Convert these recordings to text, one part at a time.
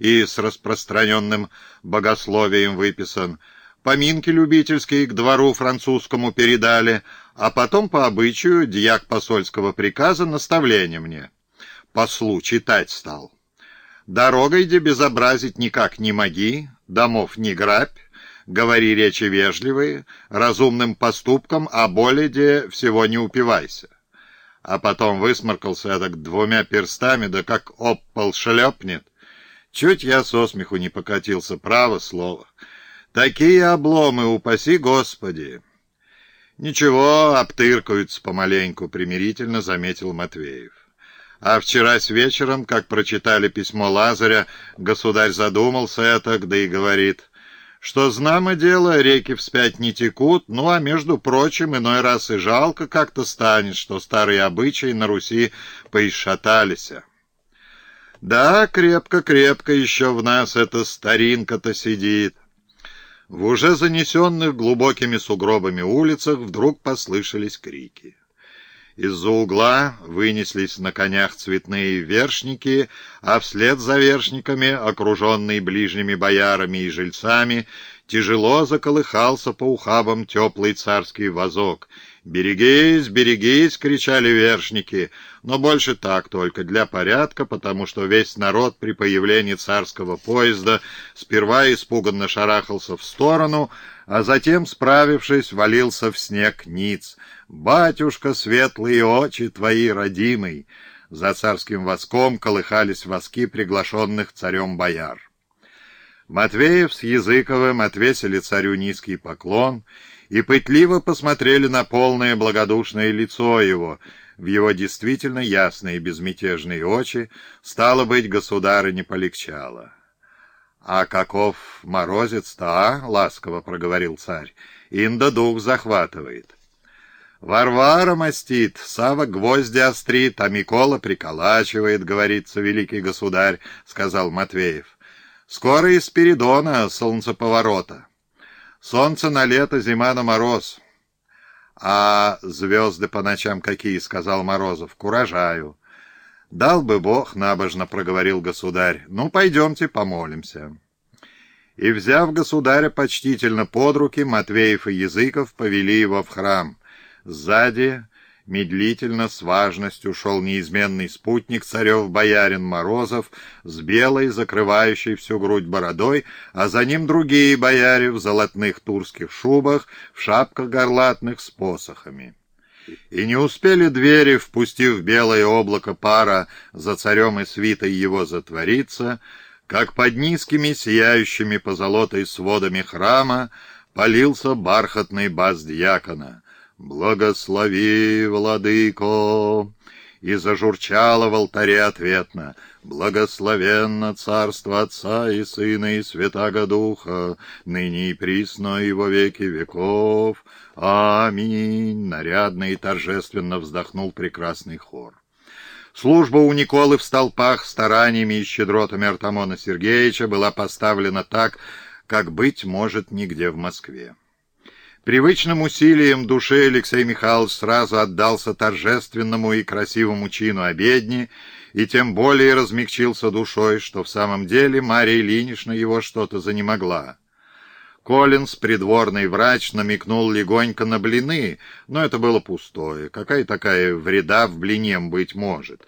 и с распространенным богословием выписан. Поминки любительские к двору французскому передали, а потом по обычаю дьяк посольского приказа наставление мне. Послу читать стал. Дорогой, где безобразить никак не моги, домов не грабь, говори речи вежливые, разумным поступком, а более де всего не упивайся. А потом высморкался так двумя перстами, да как об пол шлепнет. Чуть я со смеху не покатился, право слово. Такие обломы, упаси Господи! Ничего, обтыркаются помаленьку, примирительно заметил Матвеев. А вчера с вечером, как прочитали письмо Лазаря, государь задумался это, да и говорит, что знамо дело, реки вспять не текут, ну а между прочим, иной раз и жалко как-то станет, что старые обычаи на Руси поишатались. Да, крепко-крепко еще в нас эта старинка-то сидит. В уже занесенных глубокими сугробами улицах вдруг послышались крики. Из-за угла вынеслись на конях цветные вершники, а вслед за вершниками, окруженный ближними боярами и жильцами, тяжело заколыхался по ухабам теплый царский вазок. «Берегись, берегись!» — кричали вершники, но больше так только, для порядка, потому что весь народ при появлении царского поезда сперва испуганно шарахался в сторону, а затем, справившись, валился в снег ниц. «Батюшка, светлые очи твои, родимый!» За царским воском колыхались воски приглашенных царем бояр. Матвеев с Языковым отвесили царю низкий поклон и пытливо посмотрели на полное благодушное лицо его, в его действительно ясные безмятежные очи, стало быть, государы не полегчало. «А каков морозец-то, а?» — ласково проговорил царь. «Инда дух захватывает». Варвара мастит, Сава гвозди острит, а Микола приколачивает, говорится великий государь, — сказал Матвеев. Скоро из Спиридона солнцеповорота. Солнце на лето, зима на мороз. А звезды по ночам какие, — сказал Морозов, — куражаю. Дал бы Бог, — набожно проговорил государь. Ну, пойдемте помолимся. И, взяв государя почтительно под руки, Матвеев и Языков повели его в храм. Сзади Медлительно, с важностью шел неизменный спутник царев-боярин Морозов с белой, закрывающей всю грудь бородой, а за ним другие бояре в золотных турских шубах, в шапках горлатных с посохами. И не успели двери, впустив белое облако пара за царем и свитой его затвориться, как под низкими, сияющими позолотой сводами храма полился бархатный бас дьякона — «Благослови, владыко!» И зажурчало в алтаре ответно «Благословенно царство Отца и Сына и Святаго Духа, ныне и присно и во веки веков. Аминь!» Нарядно и торжественно вздохнул прекрасный хор. Служба у Николы в столпах стараниями и щедротами Артамона Сергеевича была поставлена так, как быть может нигде в Москве. Привычным усилием души Алексей Михайлович сразу отдался торжественному и красивому чину обедни, и тем более размягчился душой, что в самом деле Мария Ильинична его что-то занемогла. Коллинс, придворный врач, намекнул легонько на блины, но это было пустое. Какая такая вреда в блине быть может?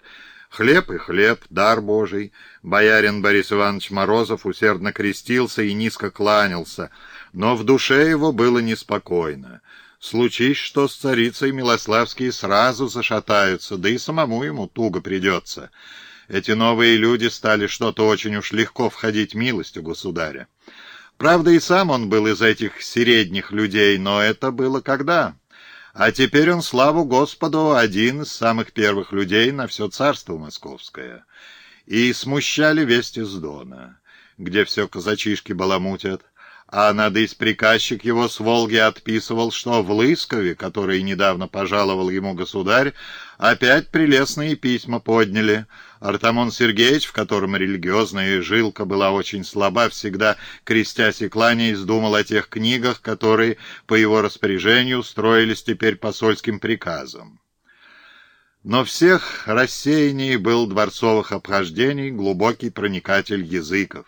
Хлеб и хлеб, дар Божий. Боярин Борис Иванович Морозов усердно крестился и низко кланялся — но в душе его было неспокойно. Случись, что с царицей Милославские сразу зашатаются, да и самому ему туго придется. Эти новые люди стали что-то очень уж легко входить милостью государя. Правда, и сам он был из этих средних людей, но это было когда? А теперь он, славу Господу, один из самых первых людей на все царство московское. И смущали вести с Дона, где все казачишки баламутят а надысь приказчик его с Волги отписывал, что в Лыскове, который недавно пожаловал ему государь, опять прелестные письма подняли. Артамон Сергеевич, в котором религиозная жилка была очень слаба, всегда, крестясь и кланяясь, думал о тех книгах, которые, по его распоряжению, строились теперь посольским приказом. Но всех рассеянней был дворцовых обхождений глубокий проникатель языков.